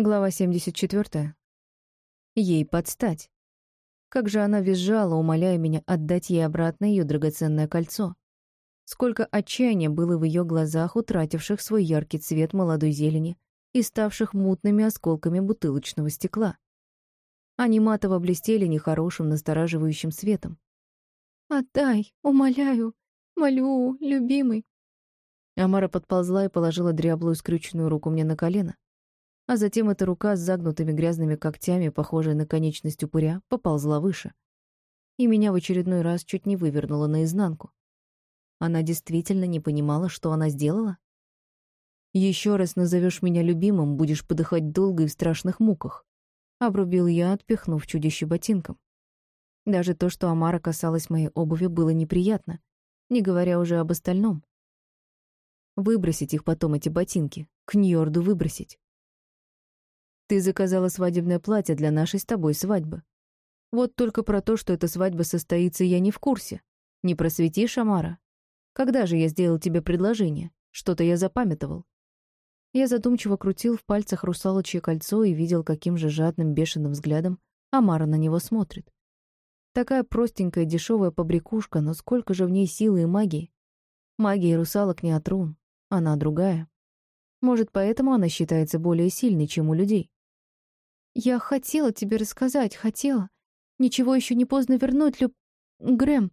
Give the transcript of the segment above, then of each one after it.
Глава 74. Ей подстать. Как же она визжала, умоляя меня отдать ей обратно ее драгоценное кольцо. Сколько отчаяния было в ее глазах, утративших свой яркий цвет молодой зелени и ставших мутными осколками бутылочного стекла. Они матово блестели нехорошим, настораживающим светом. «Отдай, умоляю, молю, любимый». Амара подползла и положила дряблую скрюченную руку мне на колено, а затем эта рука с загнутыми грязными когтями, похожая на конечность упыря, поползла выше. И меня в очередной раз чуть не вывернула наизнанку. Она действительно не понимала, что она сделала? Еще раз назовешь меня любимым, будешь подыхать долго и в страшных муках. Обрубил я, отпихнув чудище ботинком. Даже то, что Амара касалась моей обуви, было неприятно, не говоря уже об остальном. Выбросить их потом, эти ботинки, к Ньорду выбросить. Ты заказала свадебное платье для нашей с тобой свадьбы. Вот только про то, что эта свадьба состоится, я не в курсе. Не просветишь, Амара? Когда же я сделал тебе предложение? Что-то я запамятовал. Я задумчиво крутил в пальцах русалочье кольцо и видел, каким же жадным, бешеным взглядом Амара на него смотрит. Такая простенькая, дешевая побрякушка, но сколько же в ней силы и магии. Магия русалок не отрун, она другая. Может, поэтому она считается более сильной, чем у людей. Я хотела тебе рассказать, хотела. Ничего еще не поздно вернуть, Люб... Грэм.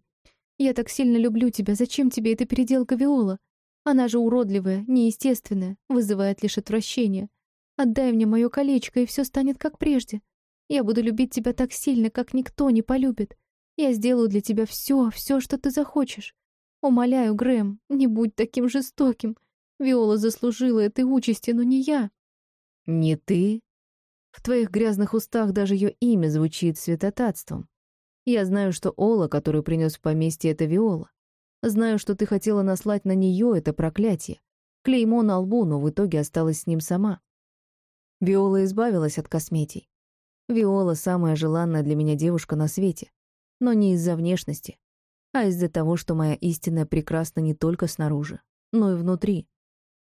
Я так сильно люблю тебя. Зачем тебе эта переделка Виола? Она же уродливая, неестественная, вызывает лишь отвращение. Отдай мне мое колечко, и все станет как прежде. Я буду любить тебя так сильно, как никто не полюбит. Я сделаю для тебя все, все, что ты захочешь. Умоляю, Грэм, не будь таким жестоким. Виола заслужила этой участи, но не я. Не ты, в твоих грязных устах даже ее имя звучит святотатством. Я знаю, что Ола, которую принес в поместье, это Виола. Знаю, что ты хотела наслать на нее это проклятие. Клеймо на лбу, но в итоге осталась с ним сама. Виола избавилась от косметий. Виола — самая желанная для меня девушка на свете. Но не из-за внешности, а из-за того, что моя истинная прекрасна не только снаружи, но и внутри.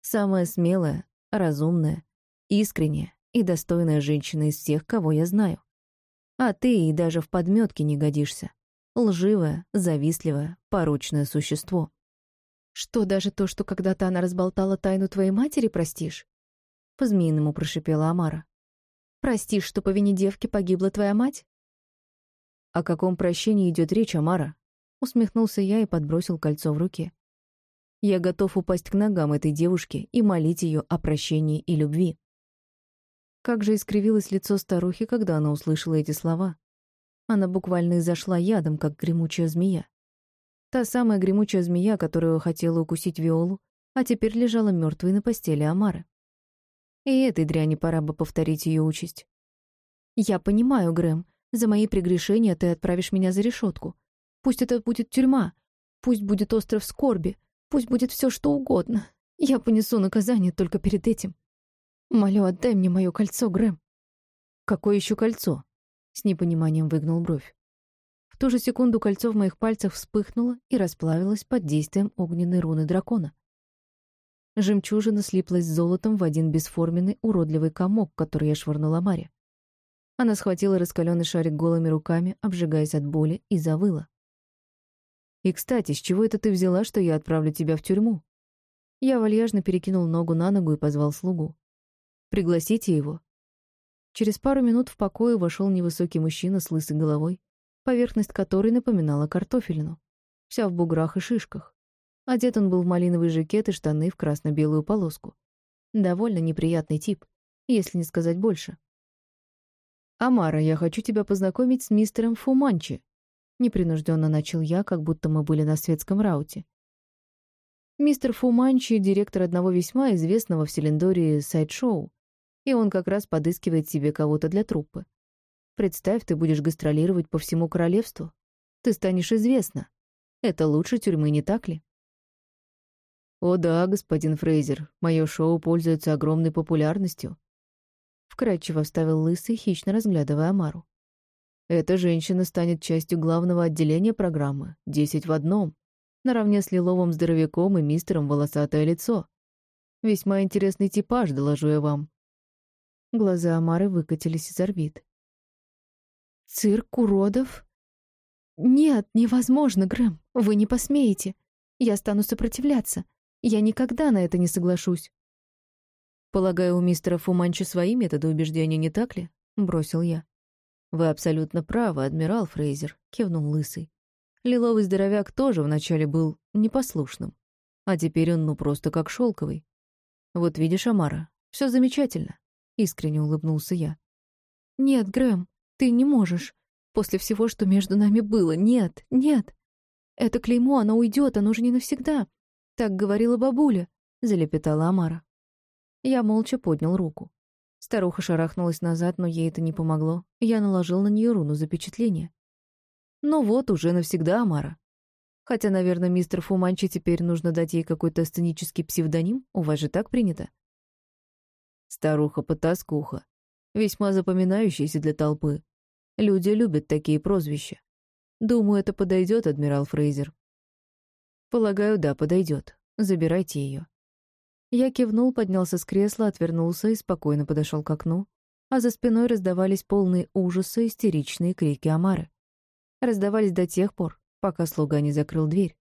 Самая смелая, разумная, искренняя, и достойная женщина из всех, кого я знаю. А ты и даже в подметке не годишься. Лживое, завистливое, порочное существо. Что, даже то, что когда-то она разболтала тайну твоей матери, простишь? По-змеиному прошипела Амара. Простишь, что по вине девки погибла твоя мать? О каком прощении идет речь, Амара? Усмехнулся я и подбросил кольцо в руке. Я готов упасть к ногам этой девушки и молить ее о прощении и любви. Как же искривилось лицо старухи, когда она услышала эти слова. Она буквально изошла ядом, как гремучая змея. Та самая гремучая змея, которую хотела укусить Виолу, а теперь лежала мертвой на постели Амары. И этой дряни пора бы повторить ее участь. «Я понимаю, Грэм, за мои прегрешения ты отправишь меня за решетку. Пусть это будет тюрьма, пусть будет остров скорби, пусть будет все что угодно. Я понесу наказание только перед этим. «Молю, отдай мне мое кольцо, Грэм». «Какое еще кольцо?» С непониманием выгнул бровь. В ту же секунду кольцо в моих пальцах вспыхнуло и расплавилось под действием огненной руны дракона. Жемчужина слиплась с золотом в один бесформенный уродливый комок, который я швырнула Маре. Она схватила раскаленный шарик голыми руками, обжигаясь от боли, и завыла. «И, кстати, с чего это ты взяла, что я отправлю тебя в тюрьму?» Я вальяжно перекинул ногу на ногу и позвал слугу. Пригласите его». Через пару минут в покое вошел невысокий мужчина с лысой головой, поверхность которой напоминала картофелину, вся в буграх и шишках. Одет он был в малиновый жакет и штаны в красно-белую полоску. Довольно неприятный тип, если не сказать больше. «Амара, я хочу тебя познакомить с мистером Фуманчи», непринужденно начал я, как будто мы были на светском рауте. Мистер Фуманчи — директор одного весьма известного в Селендории сайт-шоу, и он как раз подыскивает себе кого-то для труппы. Представь, ты будешь гастролировать по всему королевству. Ты станешь известна. Это лучше тюрьмы, не так ли? О да, господин Фрейзер, мое шоу пользуется огромной популярностью. Вкрадчиво вставил лысый, хищно разглядывая Амару. Эта женщина станет частью главного отделения программы, десять в одном, наравне с лиловым здоровяком и мистером волосатое лицо. Весьма интересный типаж, доложу я вам. Глаза Амары выкатились из орбит. «Цирк уродов?» «Нет, невозможно, Грэм. Вы не посмеете. Я стану сопротивляться. Я никогда на это не соглашусь». «Полагаю, у мистера Фуманчи свои методы убеждения, не так ли?» — бросил я. «Вы абсолютно правы, адмирал Фрейзер», — кивнул Лысый. Лиловый здоровяк тоже вначале был непослушным, а теперь он ну просто как шелковый. Вот видишь, Амара, все замечательно, — искренне улыбнулся я. «Нет, Грэм, ты не можешь. После всего, что между нами было, нет, нет. Это клеймо, оно уйдет, оно же не навсегда. Так говорила бабуля, залепетала Амара. Я молча поднял руку. Старуха шарахнулась назад, но ей это не помогло. Я наложил на нее руну запечатления. Ну вот, уже навсегда Амара. Хотя, наверное, мистер Фуманчи теперь нужно дать ей какой-то сценический псевдоним, у вас же так принято. Старуха-потаскуха. Весьма запоминающаяся для толпы. Люди любят такие прозвища. Думаю, это подойдет, адмирал Фрейзер. Полагаю, да, подойдет. Забирайте ее. Я кивнул, поднялся с кресла, отвернулся и спокойно подошел к окну, а за спиной раздавались полные ужаса истеричные крики Амары. Раздавались до тех пор, пока слуга не закрыл дверь.